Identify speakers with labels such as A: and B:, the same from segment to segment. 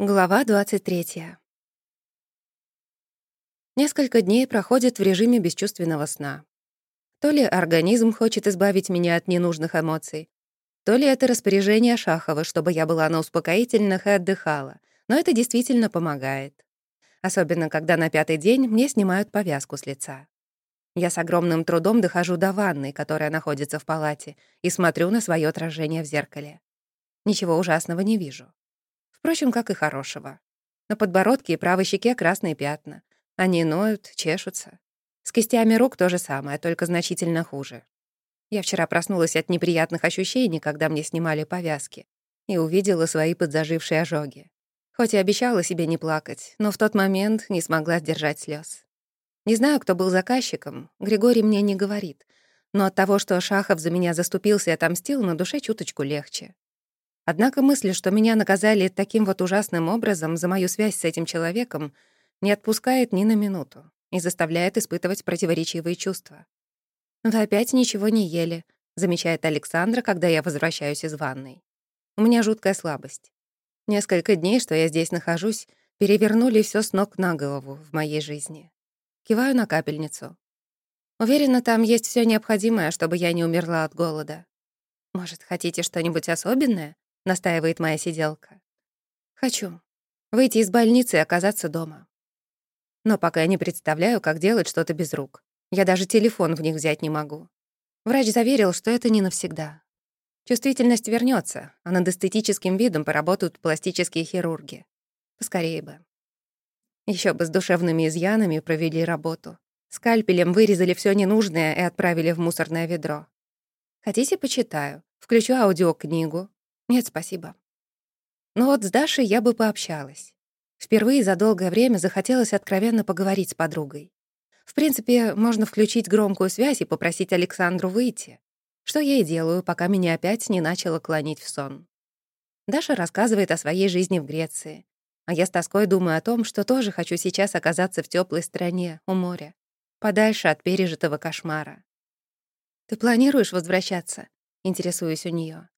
A: Глава 23. Несколько дней проходят в режиме бесчувственного сна. То ли организм хочет избавить меня от ненужных эмоций, то ли это распоряжение Шахова, чтобы я была на успокоительных и отдыхала, но это действительно помогает. Особенно, когда на пятый день мне снимают повязку с лица. Я с огромным трудом дохожу до ванной, которая находится в палате, и смотрю на свое отражение в зеркале. Ничего ужасного не вижу. Впрочем, как и хорошего. На подбородке и правой щеке красные пятна. Они ноют, чешутся. С кистями рук то же самое, только значительно хуже. Я вчера проснулась от неприятных ощущений, когда мне снимали повязки, и увидела свои подзажившие ожоги. Хоть и обещала себе не плакать, но в тот момент не смогла сдержать слез. Не знаю, кто был заказчиком, Григорий мне не говорит, но от того, что Шахов за меня заступился и отомстил, на душе чуточку легче. Однако мысль, что меня наказали таким вот ужасным образом за мою связь с этим человеком, не отпускает ни на минуту и заставляет испытывать противоречивые чувства. «Вы опять ничего не ели», — замечает Александра, когда я возвращаюсь из ванной. «У меня жуткая слабость. Несколько дней, что я здесь нахожусь, перевернули все с ног на голову в моей жизни. Киваю на капельницу. Уверена, там есть все необходимое, чтобы я не умерла от голода. Может, хотите что-нибудь особенное? Настаивает моя сиделка. Хочу. Выйти из больницы и оказаться дома. Но пока я не представляю, как делать что-то без рук. Я даже телефон в них взять не могу. Врач заверил, что это не навсегда. Чувствительность вернется, а над эстетическим видом поработают пластические хирурги. Поскорее бы. Еще бы с душевными изъянами провели работу. Скальпелем вырезали все ненужное и отправили в мусорное ведро. Хотите, почитаю? Включу аудиокнигу. Нет, спасибо. Но вот с Дашей я бы пообщалась. Впервые за долгое время захотелось откровенно поговорить с подругой. В принципе, можно включить громкую связь и попросить Александру выйти. Что я и делаю, пока меня опять не начало клонить в сон. Даша рассказывает о своей жизни в Греции. А я с тоской думаю о том, что тоже хочу сейчас оказаться в теплой стране, у моря, подальше от пережитого кошмара. «Ты планируешь возвращаться?» — интересуюсь у нее.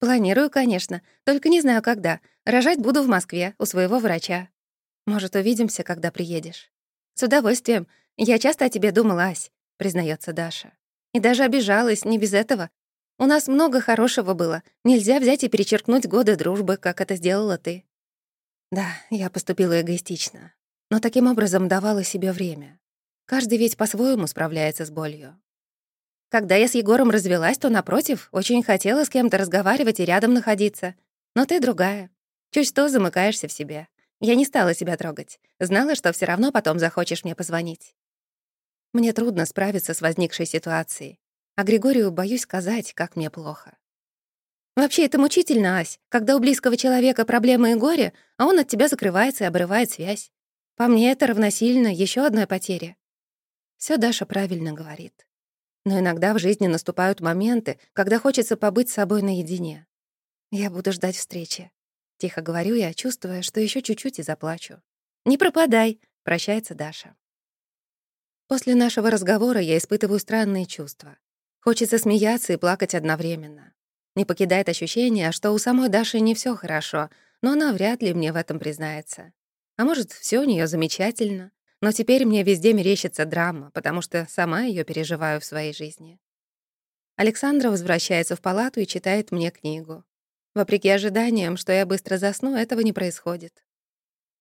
A: «Планирую, конечно, только не знаю, когда. Рожать буду в Москве, у своего врача. Может, увидимся, когда приедешь?» «С удовольствием. Я часто о тебе думала, Ась», — признается Даша. «И даже обижалась, не без этого. У нас много хорошего было. Нельзя взять и перечеркнуть годы дружбы, как это сделала ты». Да, я поступила эгоистично. Но таким образом давала себе время. Каждый ведь по-своему справляется с болью. Когда я с Егором развелась, то, напротив, очень хотела с кем-то разговаривать и рядом находиться. Но ты другая. Чуть что замыкаешься в себе. Я не стала себя трогать. Знала, что все равно потом захочешь мне позвонить. Мне трудно справиться с возникшей ситуацией. А Григорию боюсь сказать, как мне плохо. Вообще, это мучительно, Ась, когда у близкого человека проблемы и горе, а он от тебя закрывается и обрывает связь. По мне, это равносильно еще одной потере. Все Даша правильно говорит. Но иногда в жизни наступают моменты, когда хочется побыть с собой наедине. Я буду ждать встречи. Тихо говорю я, чувствуя, что еще чуть-чуть и заплачу. «Не пропадай», — прощается Даша. После нашего разговора я испытываю странные чувства. Хочется смеяться и плакать одновременно. Не покидает ощущение, что у самой Даши не все хорошо, но она вряд ли мне в этом признается. А может, все у нее замечательно, но теперь мне везде мерещится драма, потому что сама ее переживаю в своей жизни. Александра возвращается в палату и читает мне книгу. Вопреки ожиданиям, что я быстро засну, этого не происходит.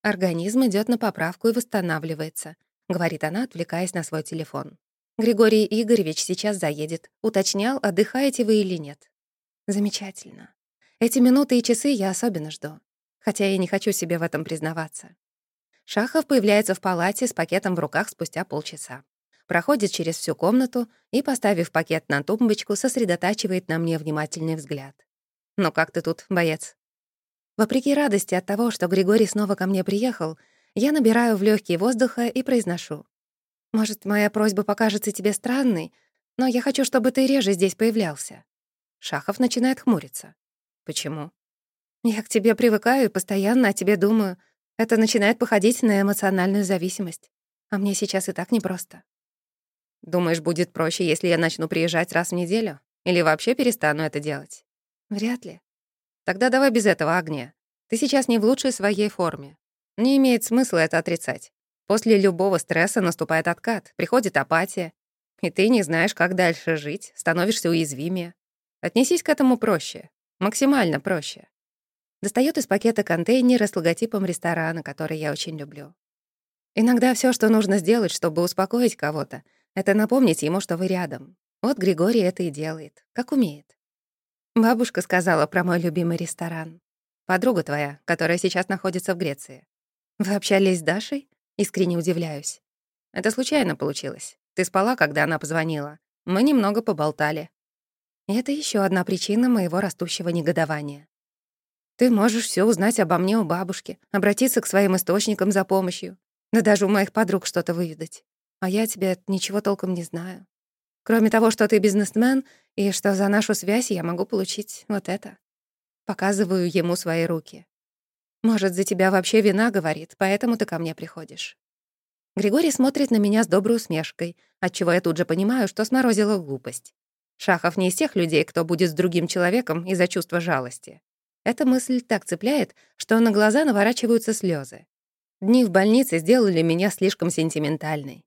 A: Организм идет на поправку и восстанавливается, говорит она, отвлекаясь на свой телефон. Григорий Игоревич сейчас заедет. Уточнял, отдыхаете вы или нет. Замечательно. Эти минуты и часы я особенно жду. Хотя я не хочу себе в этом признаваться. Шахов появляется в палате с пакетом в руках спустя полчаса. Проходит через всю комнату и, поставив пакет на тумбочку, сосредотачивает на мне внимательный взгляд. «Ну как ты тут, боец?» Вопреки радости от того, что Григорий снова ко мне приехал, я набираю в легкие воздуха и произношу. «Может, моя просьба покажется тебе странной, но я хочу, чтобы ты реже здесь появлялся». Шахов начинает хмуриться. «Почему?» «Я к тебе привыкаю и постоянно о тебе думаю. Это начинает походить на эмоциональную зависимость. А мне сейчас и так непросто. Думаешь, будет проще, если я начну приезжать раз в неделю? Или вообще перестану это делать? Вряд ли. Тогда давай без этого огня. Ты сейчас не в лучшей своей форме. Не имеет смысла это отрицать. После любого стресса наступает откат, приходит апатия, и ты не знаешь, как дальше жить, становишься уязвимее. Отнесись к этому проще, максимально проще. Достает из пакета контейнер с логотипом ресторана, который я очень люблю. Иногда все, что нужно сделать, чтобы успокоить кого-то, это напомнить ему, что вы рядом. Вот Григорий это и делает, как умеет. Бабушка сказала про мой любимый ресторан. Подруга твоя, которая сейчас находится в Греции. Вы общались с Дашей? Искренне удивляюсь. Это случайно получилось. Ты спала, когда она позвонила. Мы немного поболтали. И это еще одна причина моего растущего негодования. Ты можешь все узнать обо мне у бабушки, обратиться к своим источникам за помощью, да даже у моих подруг что-то выведать. А я тебя ничего толком не знаю. Кроме того, что ты бизнесмен, и что за нашу связь я могу получить вот это. Показываю ему свои руки. Может, за тебя вообще вина говорит, поэтому ты ко мне приходишь. Григорий смотрит на меня с доброй усмешкой, отчего я тут же понимаю, что сморозила глупость. Шахов не из тех людей, кто будет с другим человеком из-за чувства жалости. Эта мысль так цепляет, что на глаза наворачиваются слезы. Дни в больнице сделали меня слишком сентиментальной.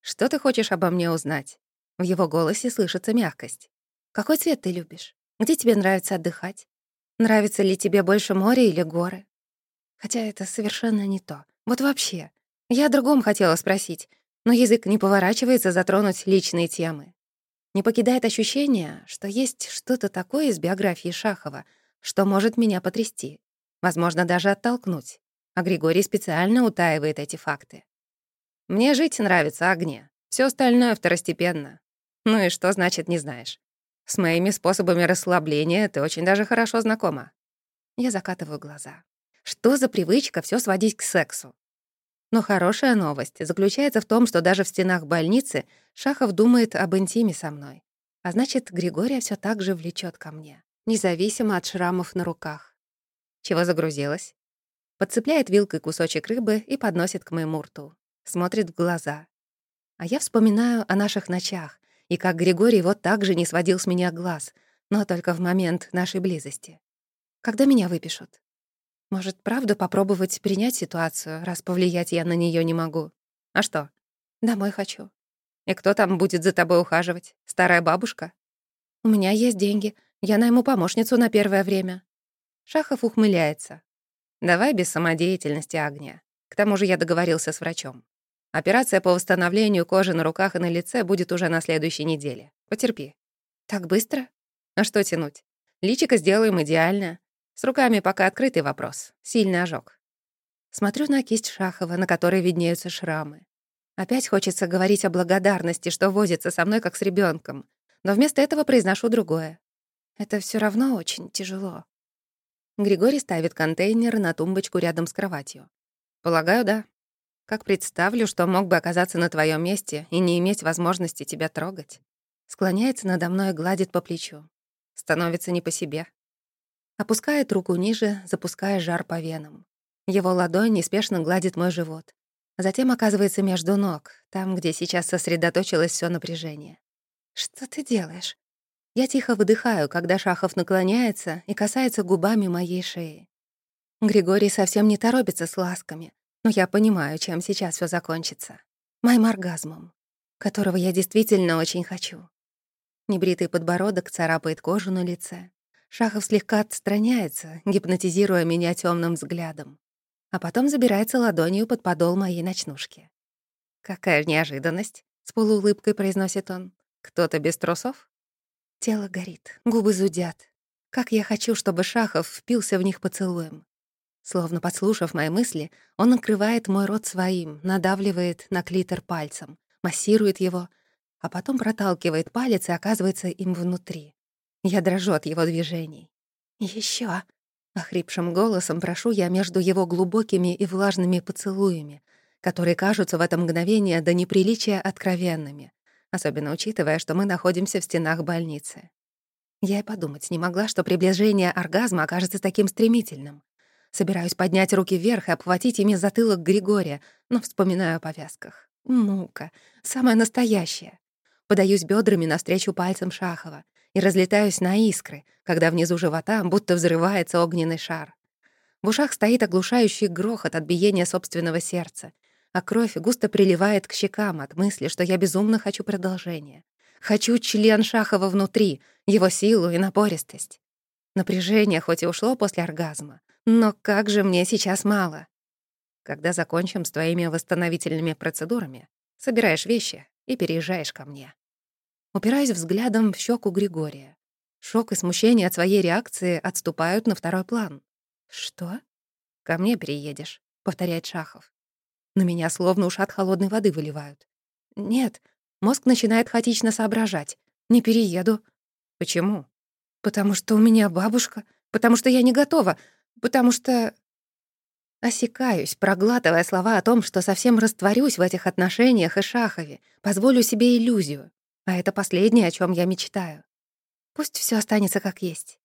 A: «Что ты хочешь обо мне узнать?» В его голосе слышится мягкость. «Какой цвет ты любишь? Где тебе нравится отдыхать? Нравится ли тебе больше море или горы?» Хотя это совершенно не то. Вот вообще. Я о другом хотела спросить, но язык не поворачивается затронуть личные темы. Не покидает ощущение, что есть что-то такое из биографии Шахова — что может меня потрясти, возможно, даже оттолкнуть. А Григорий специально утаивает эти факты. Мне жить нравится, огне. Все остальное второстепенно. Ну и что значит не знаешь? С моими способами расслабления ты очень даже хорошо знакома. Я закатываю глаза. Что за привычка все сводить к сексу? Но хорошая новость заключается в том, что даже в стенах больницы Шахов думает об интиме со мной. А значит, Григория все так же влечет ко мне независимо от шрамов на руках. Чего загрузилась? Подцепляет вилкой кусочек рыбы и подносит к моему рту. Смотрит в глаза. А я вспоминаю о наших ночах и как Григорий вот так же не сводил с меня глаз, но только в момент нашей близости. Когда меня выпишут? Может, правда попробовать принять ситуацию, раз повлиять я на нее не могу? А что? Домой хочу. И кто там будет за тобой ухаживать? Старая бабушка? У меня есть деньги — я найму помощницу на первое время». Шахов ухмыляется. «Давай без самодеятельности, Агния. К тому же я договорился с врачом. Операция по восстановлению кожи на руках и на лице будет уже на следующей неделе. Потерпи». «Так быстро?» «А что тянуть? Личико сделаем идеально. С руками пока открытый вопрос. Сильный ожог». Смотрю на кисть Шахова, на которой виднеются шрамы. Опять хочется говорить о благодарности, что возится со мной как с ребенком, но вместо этого произношу другое. Это все равно очень тяжело. Григорий ставит контейнер на тумбочку рядом с кроватью. Полагаю, да. Как представлю, что мог бы оказаться на твоем месте и не иметь возможности тебя трогать. Склоняется надо мной и гладит по плечу. Становится не по себе. Опускает руку ниже, запуская жар по венам. Его ладонь неспешно гладит мой живот. Затем оказывается между ног, там, где сейчас сосредоточилось все напряжение. «Что ты делаешь?» Я тихо выдыхаю, когда Шахов наклоняется и касается губами моей шеи. Григорий совсем не торопится с ласками, но я понимаю, чем сейчас все закончится. Моим оргазмом, которого я действительно очень хочу. Небритый подбородок царапает кожу на лице. Шахов слегка отстраняется, гипнотизируя меня темным взглядом, а потом забирается ладонью под подол моей ночнушки. «Какая неожиданность!» — с полуулыбкой произносит он. «Кто-то без трусов?» Тело горит, губы зудят. Как я хочу, чтобы Шахов впился в них поцелуем. Словно подслушав мои мысли, он накрывает мой рот своим, надавливает на клитор пальцем, массирует его, а потом проталкивает палец и оказывается им внутри. Я дрожу от его движений. Еще, охрипшим голосом прошу я между его глубокими и влажными поцелуями, которые кажутся в это мгновение до неприличия откровенными особенно учитывая, что мы находимся в стенах больницы. Я и подумать не могла, что приближение оргазма окажется таким стремительным. Собираюсь поднять руки вверх и обхватить ими затылок Григория, но вспоминаю о повязках. Мука. Самая настоящая. Подаюсь бедрами навстречу пальцам Шахова и разлетаюсь на искры, когда внизу живота будто взрывается огненный шар. В ушах стоит оглушающий грохот от биения собственного сердца, а кровь густо приливает к щекам от мысли, что я безумно хочу продолжения. Хочу член Шахова внутри, его силу и напористость. Напряжение хоть и ушло после оргазма, но как же мне сейчас мало. Когда закончим с твоими восстановительными процедурами, собираешь вещи и переезжаешь ко мне. Упираюсь взглядом в щеку Григория. Шок и смущение от своей реакции отступают на второй план. «Что?» «Ко мне переедешь», — повторяет Шахов. На меня словно ушат холодной воды выливают. «Нет». Мозг начинает хаотично соображать. «Не перееду». «Почему?» «Потому что у меня бабушка. Потому что я не готова. Потому что...» Осекаюсь, проглатывая слова о том, что совсем растворюсь в этих отношениях и Шахове, позволю себе иллюзию. А это последнее, о чем я мечтаю. Пусть все останется как есть.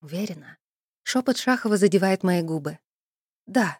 A: Уверена. Шепот Шахова задевает мои губы. Да.